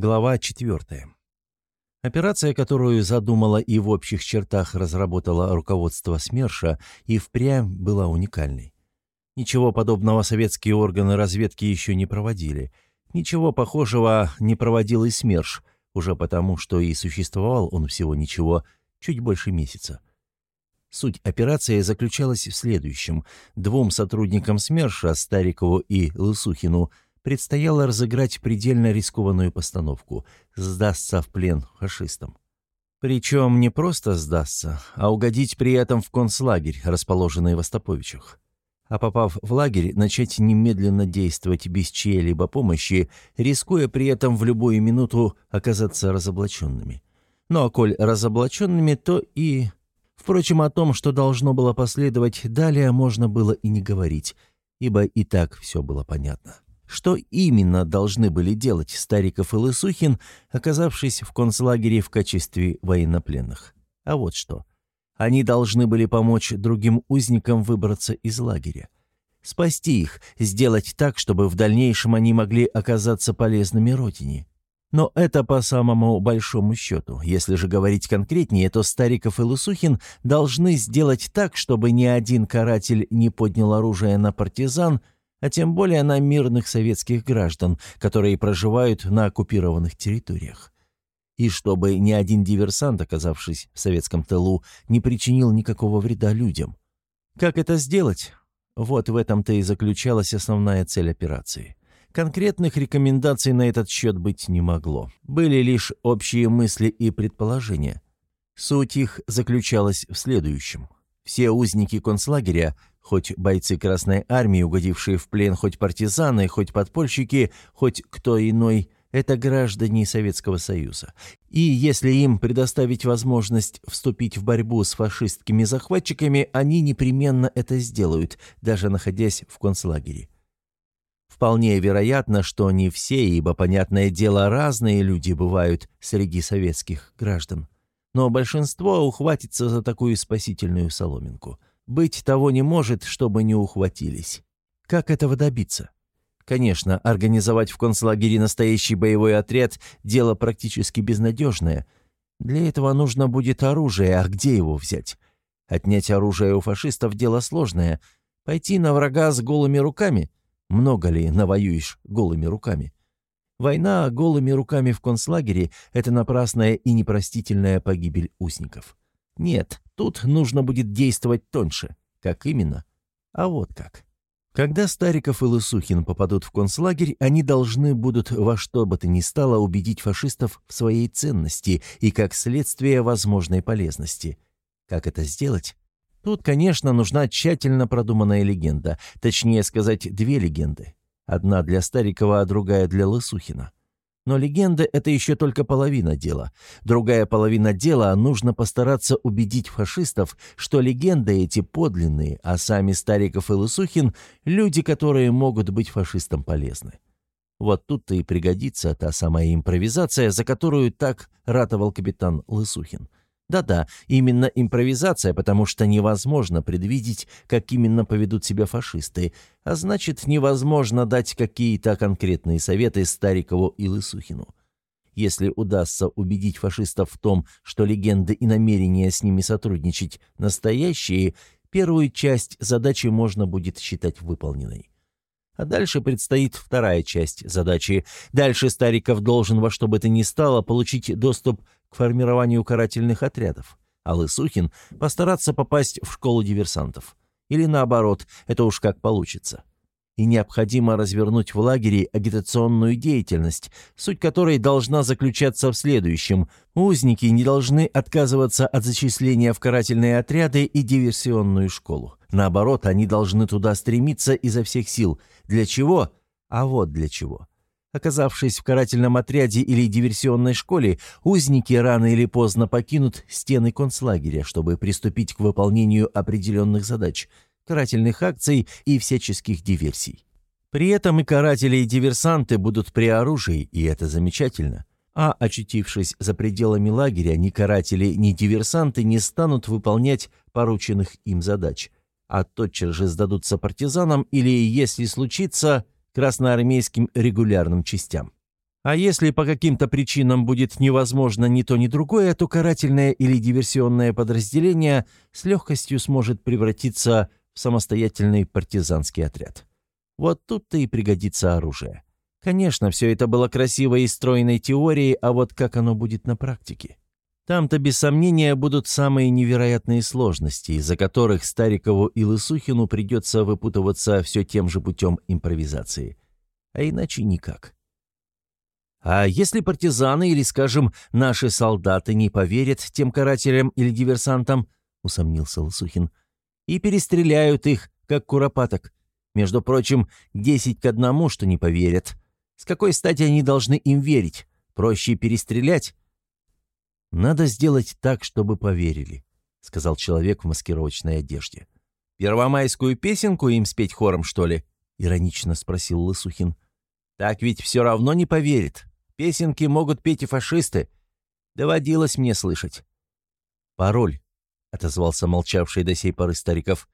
Глава 4. Операция, которую задумала и в общих чертах разработала руководство СМЕРШа, и впрямь была уникальной. Ничего подобного советские органы разведки еще не проводили. Ничего похожего не проводил и СМЕРШ, уже потому, что и существовал он всего ничего, чуть больше месяца. Суть операции заключалась в следующем. Двум сотрудникам СМЕРШа, Старикову и Лысухину, предстояло разыграть предельно рискованную постановку – сдастся в плен фашистам. Причем не просто сдастся, а угодить при этом в концлагерь, расположенный в Остаповичах. А попав в лагерь, начать немедленно действовать без чьей-либо помощи, рискуя при этом в любую минуту оказаться разоблаченными. Ну а коль разоблаченными, то и... Впрочем, о том, что должно было последовать далее, можно было и не говорить, ибо и так все было понятно. Что именно должны были делать Стариков и Лысухин, оказавшись в концлагере в качестве военнопленных? А вот что. Они должны были помочь другим узникам выбраться из лагеря. Спасти их, сделать так, чтобы в дальнейшем они могли оказаться полезными родине. Но это по самому большому счету. Если же говорить конкретнее, то Стариков и Лысухин должны сделать так, чтобы ни один каратель не поднял оружие на партизан – а тем более на мирных советских граждан, которые проживают на оккупированных территориях. И чтобы ни один диверсант, оказавшись в советском тылу, не причинил никакого вреда людям. Как это сделать? Вот в этом-то и заключалась основная цель операции. Конкретных рекомендаций на этот счет быть не могло. Были лишь общие мысли и предположения. Суть их заключалась в следующем. Все узники концлагеря Хоть бойцы Красной Армии, угодившие в плен, хоть партизаны, хоть подпольщики, хоть кто иной, это граждане Советского Союза. И если им предоставить возможность вступить в борьбу с фашистскими захватчиками, они непременно это сделают, даже находясь в концлагере. Вполне вероятно, что не все, ибо, понятное дело, разные люди бывают среди советских граждан. Но большинство ухватится за такую спасительную соломинку – быть того не может, чтобы не ухватились. Как этого добиться? Конечно, организовать в концлагере настоящий боевой отряд – дело практически безнадежное. Для этого нужно будет оружие, а где его взять? Отнять оружие у фашистов – дело сложное. Пойти на врага с голыми руками? Много ли навоюешь голыми руками? Война голыми руками в концлагере – это напрасная и непростительная погибель узников. Нет, тут нужно будет действовать тоньше. Как именно? А вот как. Когда Стариков и Лысухин попадут в концлагерь, они должны будут во что бы то ни стало убедить фашистов в своей ценности и, как следствие, возможной полезности. Как это сделать? Тут, конечно, нужна тщательно продуманная легенда, точнее сказать, две легенды. Одна для Старикова, а другая для Лысухина. Но легенда — это еще только половина дела. Другая половина дела — нужно постараться убедить фашистов, что легенды эти подлинные, а сами Стариков и Лысухин — люди, которые могут быть фашистам полезны. Вот тут-то и пригодится та самая импровизация, за которую так ратовал капитан Лысухин. Да-да, именно импровизация, потому что невозможно предвидеть, как именно поведут себя фашисты, а значит, невозможно дать какие-то конкретные советы Старикову и Лысухину. Если удастся убедить фашистов в том, что легенды и намерения с ними сотрудничать настоящие, первую часть задачи можно будет считать выполненной. А дальше предстоит вторая часть задачи. Дальше Стариков должен во что бы то ни стало получить доступ к формированию карательных отрядов, а Лысухин постараться попасть в школу диверсантов. Или наоборот, это уж как получится. И необходимо развернуть в лагере агитационную деятельность, суть которой должна заключаться в следующем. Узники не должны отказываться от зачисления в карательные отряды и диверсионную школу. Наоборот, они должны туда стремиться изо всех сил. Для чего? А вот для чего. Оказавшись в карательном отряде или диверсионной школе, узники рано или поздно покинут стены концлагеря, чтобы приступить к выполнению определенных задач, карательных акций и всяческих диверсий. При этом и каратели, и диверсанты будут при оружии, и это замечательно. А очутившись за пределами лагеря, ни каратели, ни диверсанты не станут выполнять порученных им задач, а тотчас же сдадутся партизанам или, если случится, красноармейским регулярным частям. А если по каким-то причинам будет невозможно ни то, ни другое, то карательное или диверсионное подразделение с легкостью сможет превратиться в самостоятельный партизанский отряд. Вот тут-то и пригодится оружие. Конечно, все это было красивой и стройной теорией, а вот как оно будет на практике? Там-то, без сомнения, будут самые невероятные сложности, из-за которых Старикову и Лысухину придется выпутываться все тем же путем импровизации. А иначе никак. А если партизаны или, скажем, наши солдаты не поверят тем карателям или диверсантам, усомнился Лысухин, и перестреляют их, как куропаток. Между прочим, десять к одному, что не поверят. С какой стати они должны им верить? Проще перестрелять? «Надо сделать так, чтобы поверили», — сказал человек в маскировочной одежде. «Первомайскую песенку им спеть хором, что ли?» — иронично спросил Лысухин. «Так ведь все равно не поверит. Песенки могут петь и фашисты. Доводилось мне слышать». «Пароль», — отозвался молчавший до сей поры Стариков.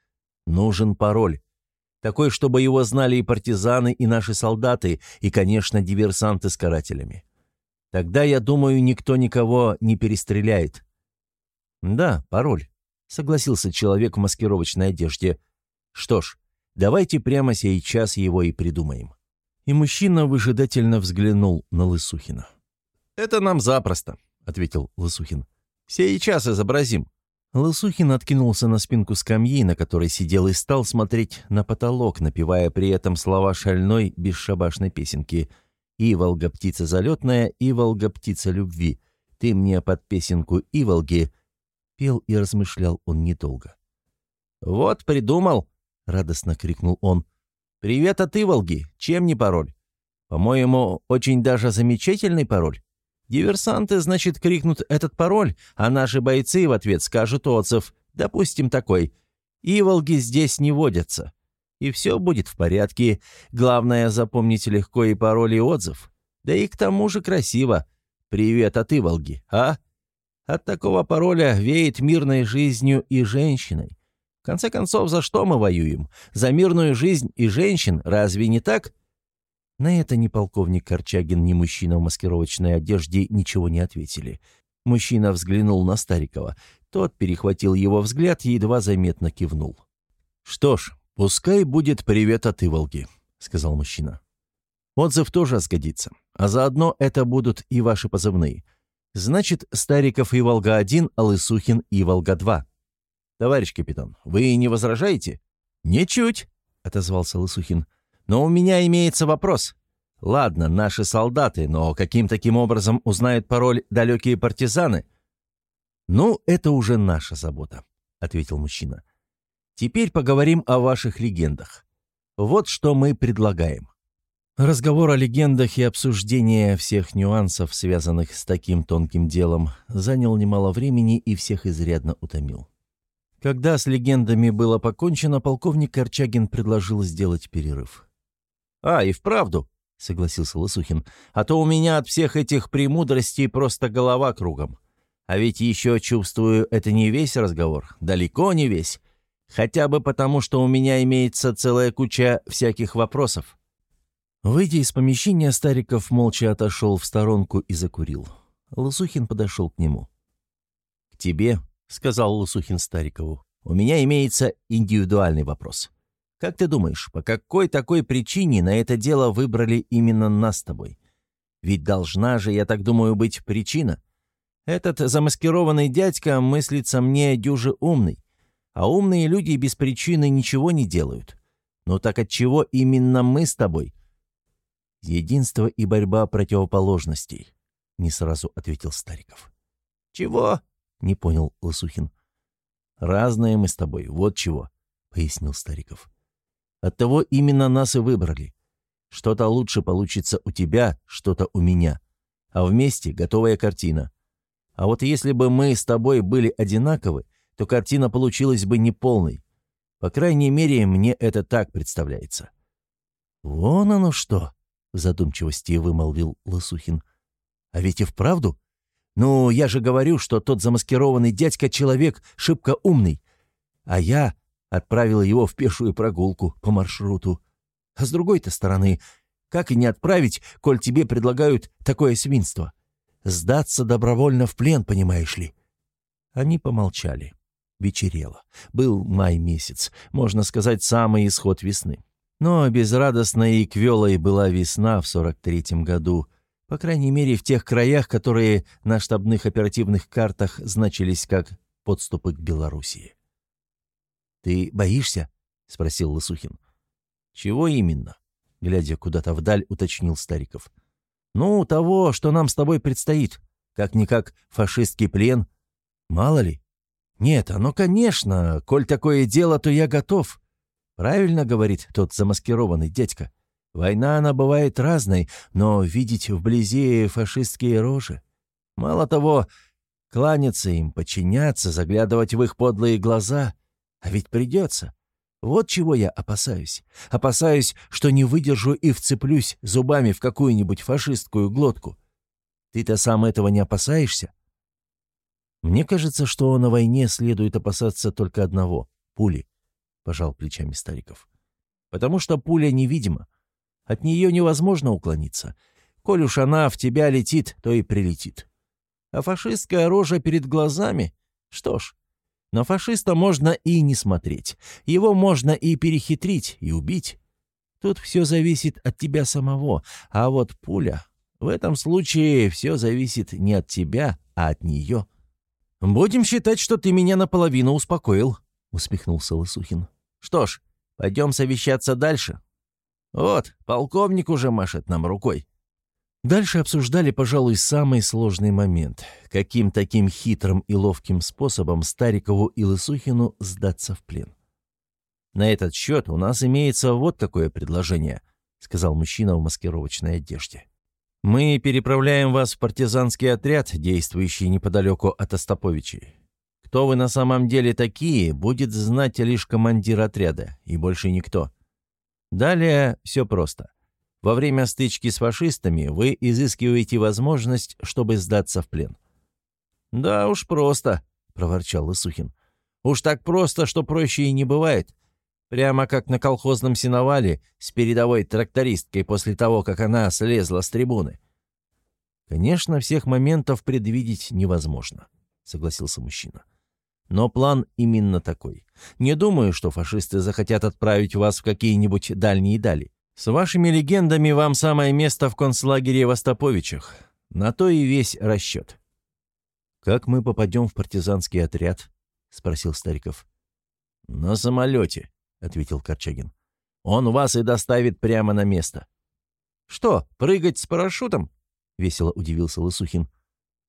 «Нужен пароль. Такой, чтобы его знали и партизаны, и наши солдаты, и, конечно, диверсанты с карателями. Тогда, я думаю, никто никого не перестреляет». «Да, пароль», — согласился человек в маскировочной одежде. «Что ж, давайте прямо сейчас его и придумаем». И мужчина выжидательно взглянул на Лысухина. «Это нам запросто», — ответил Лысухин. «Сейчас изобразим». Лысухин откинулся на спинку скамьи, на которой сидел, и стал смотреть на потолок, напевая при этом слова шальной, бесшабашной песенки — Иволга птица залетная, Иволга птица любви. Ты мне под песенку Иволги. Пел и размышлял он недолго. «Вот придумал!» — радостно крикнул он. «Привет от Иволги! Чем не пароль? По-моему, очень даже замечательный пароль. Диверсанты, значит, крикнут этот пароль, а наши бойцы в ответ скажут отзыв, допустим, такой. Иволги здесь не водятся и все будет в порядке. Главное, запомнить легко и пароль, и отзыв. Да и к тому же красиво. Привет от Иволги, а? От такого пароля веет мирной жизнью и женщиной. В конце концов, за что мы воюем? За мирную жизнь и женщин, разве не так? На это ни полковник Корчагин, ни мужчина в маскировочной одежде ничего не ответили. Мужчина взглянул на Старикова. Тот перехватил его взгляд и едва заметно кивнул. «Что ж, «Пускай будет привет от Иволги», — сказал мужчина. «Отзыв тоже сгодится. А заодно это будут и ваши позывные. Значит, Стариков Иволга-1, а Лысухин Иволга-2. Товарищ капитан, вы не возражаете?» «Ничуть», — отозвался Лысухин. «Но у меня имеется вопрос. Ладно, наши солдаты, но каким таким образом узнают пароль далекие партизаны?» «Ну, это уже наша забота», — ответил мужчина. Теперь поговорим о ваших легендах. Вот что мы предлагаем. Разговор о легендах и обсуждение всех нюансов, связанных с таким тонким делом, занял немало времени и всех изрядно утомил. Когда с легендами было покончено, полковник Корчагин предложил сделать перерыв. «А, и вправду», — согласился Лысухин, «а то у меня от всех этих премудростей просто голова кругом. А ведь еще чувствую, это не весь разговор, далеко не весь. Хотя бы потому, что у меня имеется целая куча всяких вопросов». Выйдя из помещения, Стариков молча отошел в сторонку и закурил. Лысухин подошел к нему. «К тебе», — сказал Лысухин Старикову, — «у меня имеется индивидуальный вопрос. Как ты думаешь, по какой такой причине на это дело выбрали именно нас с тобой? Ведь должна же, я так думаю, быть причина. Этот замаскированный дядька мыслится мне дюже умный. А умные люди без причины ничего не делают. Но так от чего именно мы с тобой? Единство и борьба противоположностей, не сразу ответил Стариков. Чего? Не понял Лосухин. Разные мы с тобой, вот чего, пояснил Стариков. Оттого именно нас и выбрали. Что-то лучше получится у тебя, что-то у меня. А вместе готовая картина. А вот если бы мы с тобой были одинаковы, то картина получилась бы неполной. По крайней мере, мне это так представляется. «Вон оно что!» — в задумчивости вымолвил Лосухин. «А ведь и вправду? Ну, я же говорю, что тот замаскированный дядька человек шибко умный, а я отправил его в пешую прогулку по маршруту. А с другой-то стороны, Как и не отправить, коль тебе предлагают такое свинство? Сдаться добровольно в плен, понимаешь ли?» Они помолчали. Вечерело. Был май месяц, можно сказать, самый исход весны. Но безрадостной и квелой была весна в 43-м году, по крайней мере, в тех краях, которые на штабных оперативных картах значились как подступы к Белоруссии. «Ты боишься?» — спросил Лысухин. «Чего именно?» — глядя куда-то вдаль, уточнил Стариков. «Ну, того, что нам с тобой предстоит. Как-никак фашистский плен. Мало ли?» «Нет, оно, конечно. Коль такое дело, то я готов». «Правильно, — говорит тот замаскированный дядька. Война, она бывает разной, но видеть вблизи фашистские рожи. Мало того, кланяться им, подчиняться, заглядывать в их подлые глаза. А ведь придется. Вот чего я опасаюсь. Опасаюсь, что не выдержу и вцеплюсь зубами в какую-нибудь фашистскую глотку. Ты-то сам этого не опасаешься? Мне кажется, что на войне следует опасаться только одного — пули, — пожал плечами Стариков. Потому что пуля невидима. От нее невозможно уклониться. Коль уж она в тебя летит, то и прилетит. А фашистская рожа перед глазами? Что ж, на фашиста можно и не смотреть. Его можно и перехитрить, и убить. Тут все зависит от тебя самого. А вот пуля... В этом случае все зависит не от тебя, а от нее. «Будем считать, что ты меня наполовину успокоил», — усмехнулся Лысухин. «Что ж, пойдем совещаться дальше. «Вот, полковник уже машет нам рукой». Дальше обсуждали, пожалуй, самый сложный момент. Каким таким хитрым и ловким способом Старикову и Лысухину сдаться в плен. «На этот счет у нас имеется вот какое предложение», — сказал мужчина в маскировочной одежде. «Мы переправляем вас в партизанский отряд, действующий неподалеку от Остаповичей. Кто вы на самом деле такие, будет знать лишь командир отряда, и больше никто. Далее все просто. Во время стычки с фашистами вы изыскиваете возможность, чтобы сдаться в плен. «Да уж просто», — проворчал Исухин. «Уж так просто, что проще и не бывает. Прямо как на колхозном сеновале с передовой трактористкой после того, как она слезла с трибуны». «Конечно, всех моментов предвидеть невозможно», — согласился мужчина. Но план именно такой. Не думаю, что фашисты захотят отправить вас в какие-нибудь дальние дали. С вашими легендами вам самое место в концлагере в Остаповичах. На то и весь расчет». «Как мы попадем в партизанский отряд?» — спросил Стариков. «На самолете», — ответил Корчагин. «Он вас и доставит прямо на место». «Что, прыгать с парашютом?» — весело удивился Лысухин.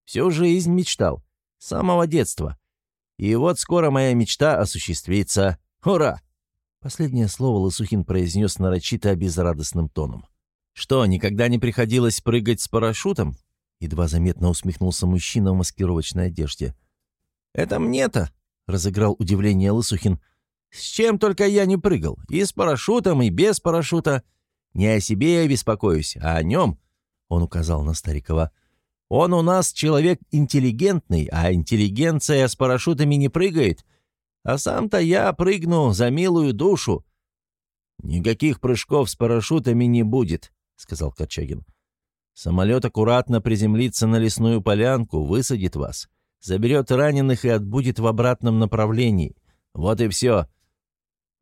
«Всю жизнь мечтал. С самого детства. И вот скоро моя мечта осуществится. Ура!» Последнее слово Лысухин произнес нарочито безрадостным тоном. «Что, никогда не приходилось прыгать с парашютом?» Едва заметно усмехнулся мужчина в маскировочной одежде. «Это мне-то?» — разыграл удивление Лысухин. «С чем только я не прыгал. И с парашютом, и без парашюта. Не о себе я беспокоюсь, а о нем», — он указал на Старикова. Он у нас человек интеллигентный, а интеллигенция с парашютами не прыгает. А сам-то я прыгну за милую душу». «Никаких прыжков с парашютами не будет», — сказал Корчагин. «Самолет аккуратно приземлится на лесную полянку, высадит вас, заберет раненых и отбудет в обратном направлении. Вот и все».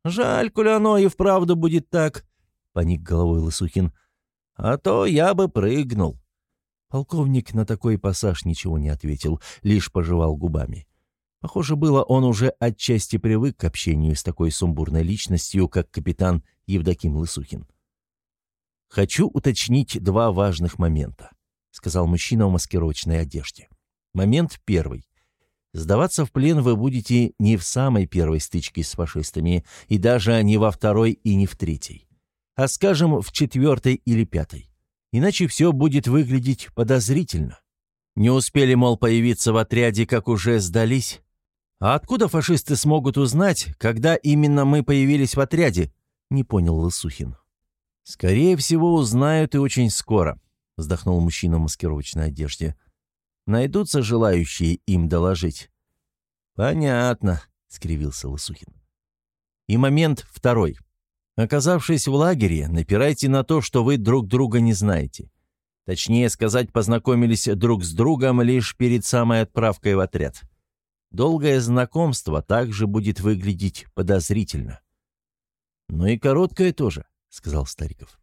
«Жаль, коли оно и вправду будет так», — поник головой Лысухин. «А то я бы прыгнул». Полковник на такой пассаж ничего не ответил, лишь пожевал губами. Похоже было, он уже отчасти привык к общению с такой сумбурной личностью, как капитан Евдоким Лысухин. «Хочу уточнить два важных момента», — сказал мужчина в маскировочной одежде. «Момент первый. Сдаваться в плен вы будете не в самой первой стычке с фашистами, и даже не во второй и не в третьей, а, скажем, в четвертой или пятой. Иначе все будет выглядеть подозрительно. Не успели, мол, появиться в отряде, как уже сдались. А откуда фашисты смогут узнать, когда именно мы появились в отряде? Не понял Лысухин. Скорее всего, узнают и очень скоро, вздохнул мужчина в маскировочной одежде. Найдутся желающие им доложить. Понятно, скривился Лысухин. И момент второй. Оказавшись в лагере, напирайте на то, что вы друг друга не знаете. Точнее сказать, познакомились друг с другом лишь перед самой отправкой в отряд. Долгое знакомство также будет выглядеть подозрительно. «Ну и короткое тоже», — сказал Стариков.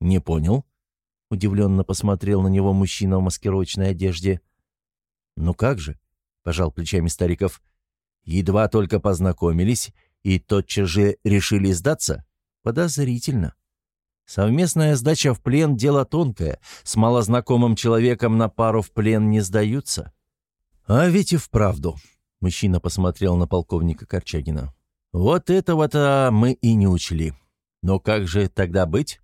«Не понял?» — удивленно посмотрел на него мужчина в маскировочной одежде. «Ну как же?» — пожал плечами Стариков. «Едва только познакомились и тотчас же решили сдаться? Подозрительно. Совместная сдача в плен — дело тонкое. С малознакомым человеком на пару в плен не сдаются». «А ведь и вправду», — мужчина посмотрел на полковника Корчагина. «Вот этого-то мы и не учли. Но как же тогда быть?»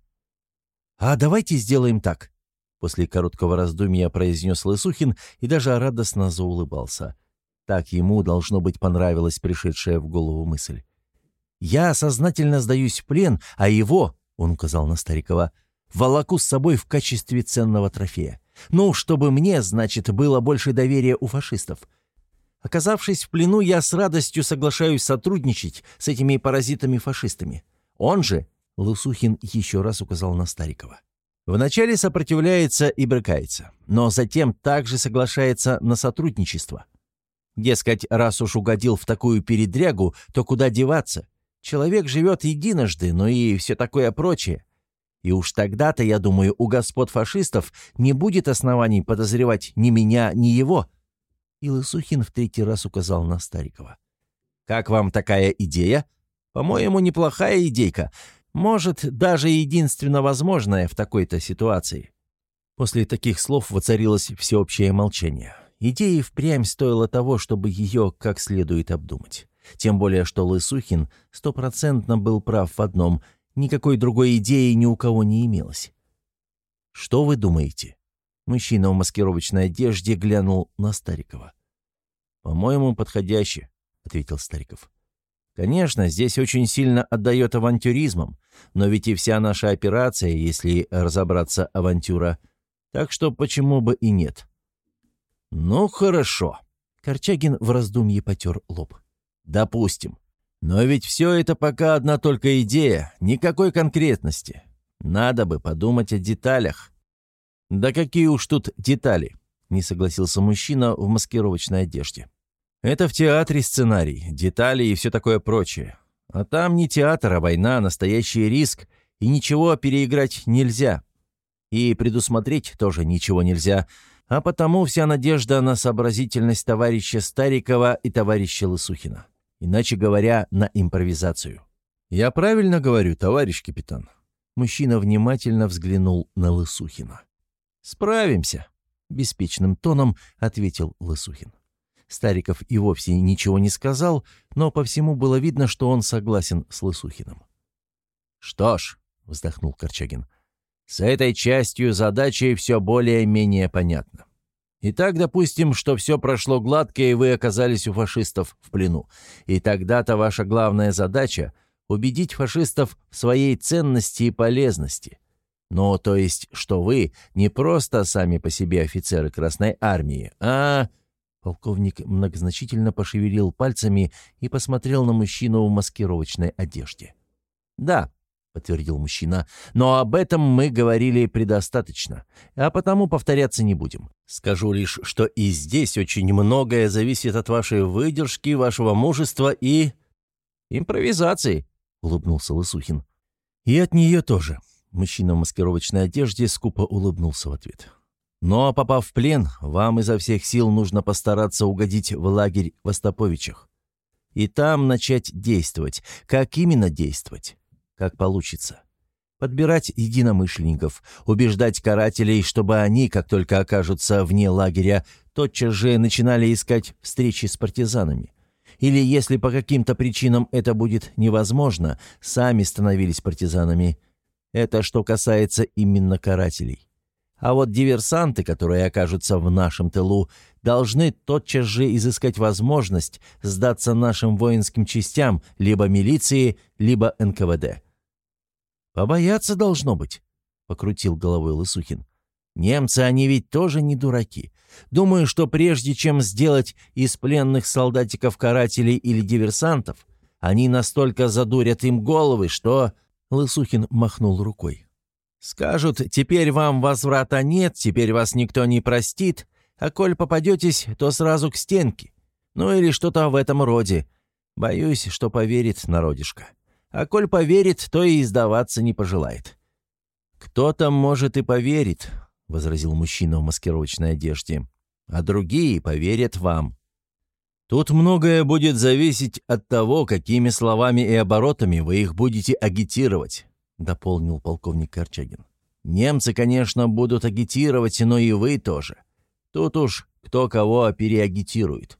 «А давайте сделаем так», — после короткого раздумья произнес Лысухин и даже радостно заулыбался. Так ему, должно быть, понравилась пришедшая в голову мысль. «Я сознательно сдаюсь в плен, а его, — он указал на Старикова, — волоку с собой в качестве ценного трофея. Ну, чтобы мне, значит, было больше доверия у фашистов. Оказавшись в плену, я с радостью соглашаюсь сотрудничать с этими паразитами-фашистами. Он же, Лусухин еще раз указал на Старикова. Вначале сопротивляется и брыкается, но затем также соглашается на сотрудничество. Дескать, раз уж угодил в такую передрягу, то куда деваться? Человек живет единожды, но и все такое прочее. И уж тогда-то, я думаю, у господ фашистов не будет оснований подозревать ни меня, ни его. И Лысухин в третий раз указал на Старикова. «Как вам такая идея? По-моему, неплохая идейка. Может, даже единственно возможное в такой-то ситуации. После таких слов воцарилось всеобщее молчание. Идея впрямь стоила того, чтобы ее как следует обдумать. Тем более, что Лысухин стопроцентно был прав в одном – никакой другой идеи ни у кого не имелось. «Что вы думаете?» Мужчина в маскировочной одежде глянул на Старикова. «По-моему, подходяще», — ответил Стариков. Конечно, здесь очень сильно отдает авантюризмом, но ведь и вся наша операция, если разобраться, авантюра. Так что почему бы и нет? Ну, хорошо. Корчагин в раздумье потер лоб. Допустим. Но ведь все это пока одна только идея, никакой конкретности. Надо бы подумать о деталях. Да какие уж тут детали, не согласился мужчина в маскировочной одежде. Это в театре сценарий, детали и все такое прочее. А там не театр, а война, настоящий риск, и ничего переиграть нельзя. И предусмотреть тоже ничего нельзя, а потому вся надежда на сообразительность товарища Старикова и товарища Лысухина. Иначе говоря, на импровизацию. «Я правильно говорю, товарищ капитан?» Мужчина внимательно взглянул на Лысухина. «Справимся», — беспечным тоном ответил Лысухин. Стариков и вовсе ничего не сказал, но по всему было видно, что он согласен с Лысухиным. «Что ж», — вздохнул Корчагин, — «с этой частью задачи все более-менее понятно. Итак, допустим, что все прошло гладко, и вы оказались у фашистов в плену. И тогда-то ваша главная задача — убедить фашистов в своей ценности и полезности. Ну, то есть, что вы не просто сами по себе офицеры Красной Армии, а Полковник многозначительно пошевелил пальцами и посмотрел на мужчину в маскировочной одежде. «Да», — подтвердил мужчина, — «но об этом мы говорили предостаточно, а потому повторяться не будем. Скажу лишь, что и здесь очень многое зависит от вашей выдержки, вашего мужества и... импровизации», — улыбнулся Лысухин. «И от нее тоже». Мужчина в маскировочной одежде скупо улыбнулся в ответ. Но, попав в плен, вам изо всех сил нужно постараться угодить в лагерь Востоповичах. И там начать действовать. Как именно действовать? Как получится. Подбирать единомышленников, убеждать карателей, чтобы они, как только окажутся вне лагеря, тотчас же начинали искать встречи с партизанами. Или, если по каким-то причинам это будет невозможно, сами становились партизанами. Это что касается именно карателей. А вот диверсанты, которые окажутся в нашем тылу, должны тотчас же изыскать возможность сдаться нашим воинским частям, либо милиции, либо НКВД. «Побояться должно быть», — покрутил головой Лысухин. «Немцы, они ведь тоже не дураки. Думаю, что прежде чем сделать из пленных солдатиков карателей или диверсантов, они настолько задурят им головы, что...» Лысухин махнул рукой. «Скажут, теперь вам возврата нет, теперь вас никто не простит, а коль попадетесь, то сразу к стенке. Ну или что-то в этом роде. Боюсь, что поверит народишко. А коль поверит, то и издаваться не пожелает». «Кто-то, может, и поверит», — возразил мужчина в маскировочной одежде, «а другие поверят вам». Тут многое будет зависеть от того, какими словами и оборотами вы их будете агитировать», — дополнил полковник Корчагин. «Немцы, конечно, будут агитировать, но и вы тоже. Тут уж кто кого переагитирует».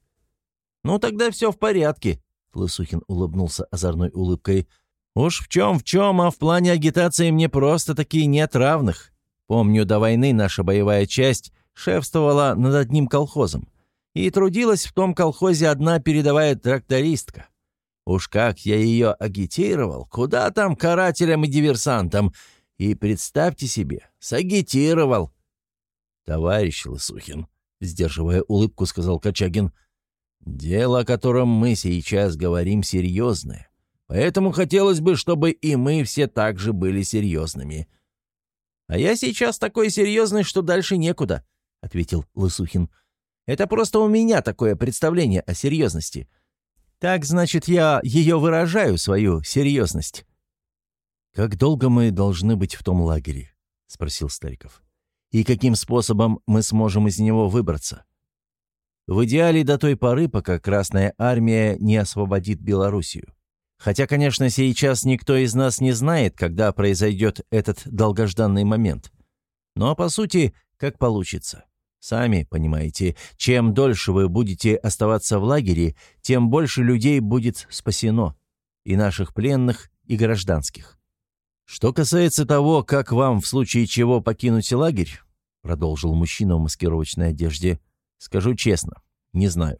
«Ну, тогда все в порядке», — Лысухин улыбнулся озорной улыбкой. «Уж в чем в чем, а в плане агитации мне просто-таки нет равных. Помню, до войны наша боевая часть шефствовала над одним колхозом. И трудилась в том колхозе одна передовая трактористка. Уж как я ее агитировал, куда там карателям и диверсантам. И представьте себе, сагитировал. «Товарищ Лысухин», — сдерживая улыбку, сказал Качагин, «дело, о котором мы сейчас говорим, серьезное. Поэтому хотелось бы, чтобы и мы все также были серьезными». «А я сейчас такой серьезный, что дальше некуда», — ответил Лысухин. Это просто у меня такое представление о серьезности. Так, значит, я ее выражаю, свою серьезность». «Как долго мы должны быть в том лагере?» — спросил Стариков. «И каким способом мы сможем из него выбраться?» «В идеале до той поры, пока Красная Армия не освободит Белоруссию. Хотя, конечно, сейчас никто из нас не знает, когда произойдет этот долгожданный момент. Но, по сути, как получится. Сами понимаете, чем дольше вы будете оставаться в лагере, тем больше людей будет спасено. И наших пленных, и гражданских. Что касается того, как вам в случае чего покинуть лагерь, продолжил мужчина в маскировочной одежде, скажу честно, не знаю.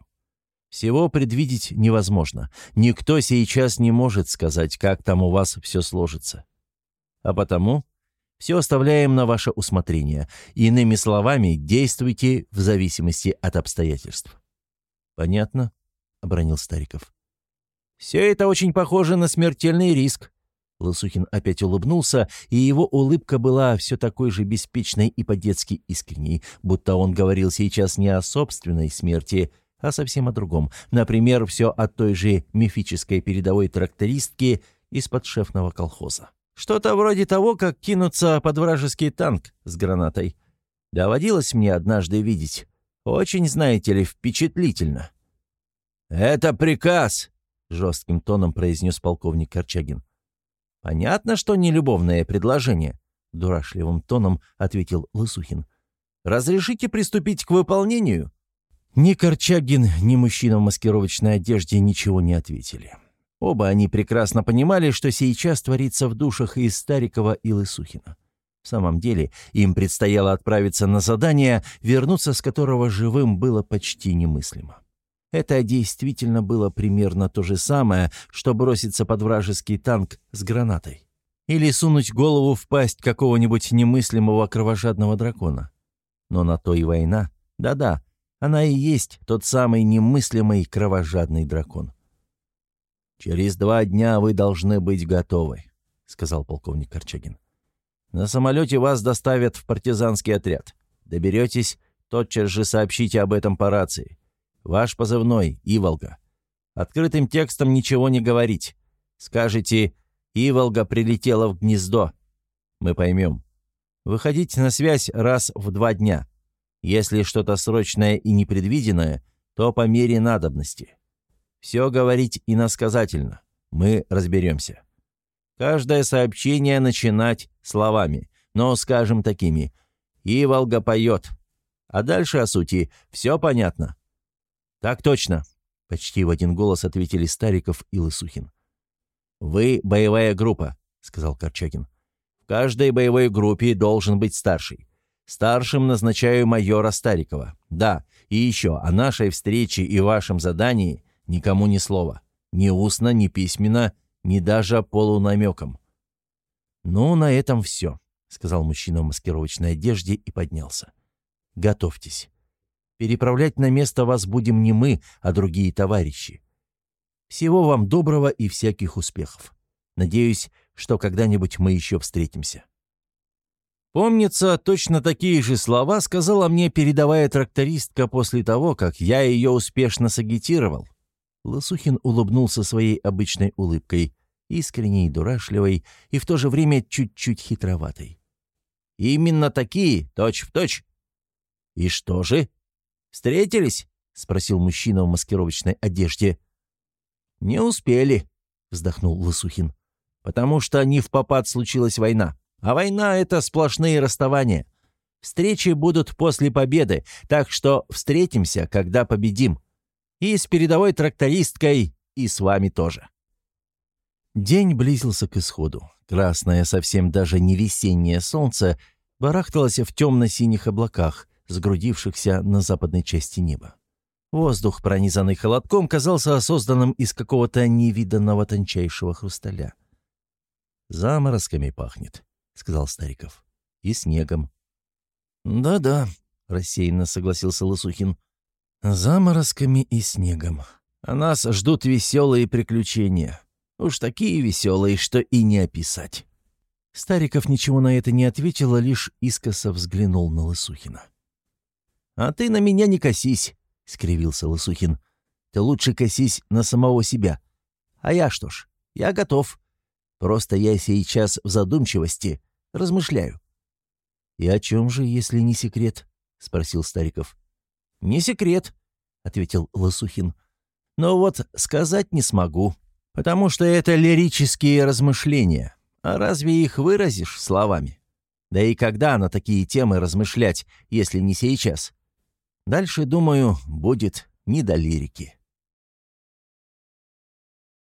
Всего предвидеть невозможно. Никто сейчас не может сказать, как там у вас все сложится. А потому все оставляем на ваше усмотрение. Иными словами, действуйте в зависимости от обстоятельств». «Понятно», — обронил Стариков. «Все это очень похоже на смертельный риск». Лысухин опять улыбнулся, и его улыбка была все такой же беспечной и по-детски искренней, будто он говорил сейчас не о собственной смерти, а совсем о другом. Например, все о той же мифической передовой трактористке из подшефного колхоза. Что-то вроде того, как кинуться под вражеский танк с гранатой. Доводилось мне однажды видеть. Очень, знаете ли, впечатлительно. «Это приказ!» — жестким тоном произнес полковник Корчагин. «Понятно, что не любовное предложение», — дурашливым тоном ответил Лысухин. «Разрешите приступить к выполнению?» Ни Корчагин, ни мужчина в маскировочной одежде ничего не ответили. Оба они прекрасно понимали, что сейчас творится в душах и Старикова, и Лысухина. В самом деле, им предстояло отправиться на задание, вернуться с которого живым было почти немыслимо. Это действительно было примерно то же самое, что броситься под вражеский танк с гранатой. Или сунуть голову в пасть какого-нибудь немыслимого кровожадного дракона. Но на то и война. Да-да, она и есть тот самый немыслимый кровожадный дракон. «Через два дня вы должны быть готовы», — сказал полковник Корчагин. «На самолете вас доставят в партизанский отряд. Доберетесь, тотчас же сообщите об этом по рации. Ваш позывной — Иволга. Открытым текстом ничего не говорить. Скажите «Иволга прилетела в гнездо». Мы поймем. Выходить на связь раз в два дня. Если что-то срочное и непредвиденное, то по мере надобности. Все говорить иносказательно. Мы разберемся. Каждое сообщение начинать словами, но, скажем, такими. «И Волга поет». А дальше о сути все понятно. «Так точно», — почти в один голос ответили Стариков и Лысухин. «Вы боевая группа», — сказал Корчагин. «В каждой боевой группе должен быть старший. Старшим назначаю майора Старикова. Да, и еще о нашей встрече и вашем задании Никому ни слова. Ни устно, ни письменно, ни даже полунамеком. «Ну, на этом все», — сказал мужчина в маскировочной одежде и поднялся. «Готовьтесь. Переправлять на место вас будем не мы, а другие товарищи. Всего вам доброго и всяких успехов. Надеюсь, что когда-нибудь мы еще встретимся. Помнится, точно такие же слова сказала мне передовая трактористка после того, как я ее успешно сагитировал. Лосухин улыбнулся своей обычной улыбкой, искренней, дурашливой и в то же время чуть-чуть хитроватой. «Именно такие, точь-в-точь». Точь. «И что же? Встретились?» — спросил мужчина в маскировочной одежде. «Не успели», — вздохнул Лысухин. «Потому что не в попад случилась война. А война — это сплошные расставания. Встречи будут после победы, так что встретимся, когда победим. И с передовой трактористкой, и с вами тоже». День близился к исходу. Красное, совсем даже не весеннее солнце, барахталось в темно-синих облаках, сгрудившихся на западной части неба. Воздух, пронизанный холодком, казался созданным из какого-то невиданного тончайшего хрусталя. «Заморозками пахнет», — сказал Стариков. «И снегом». «Да-да», — рассеянно согласился Лысухин. «Заморозками и снегом. А нас ждут веселые приключения. Уж такие веселые, что и не описать». Стариков ничего на это не ответил, а лишь искоса взглянул на Лысухина. «А ты на меня не косись», — скривился Лысухин. «Ты лучше косись на самого себя. А я что ж, я готов. Просто я сейчас в задумчивости, размышляю». «И о чем же, если не секрет?» — спросил Стариков. «Не секрет», — ответил Лысухин. «Но вот сказать не смогу, потому что это лирические размышления. А разве их выразишь словами? Да и когда на такие темы размышлять, если не сейчас?» Дальше, думаю, будет не до лирики.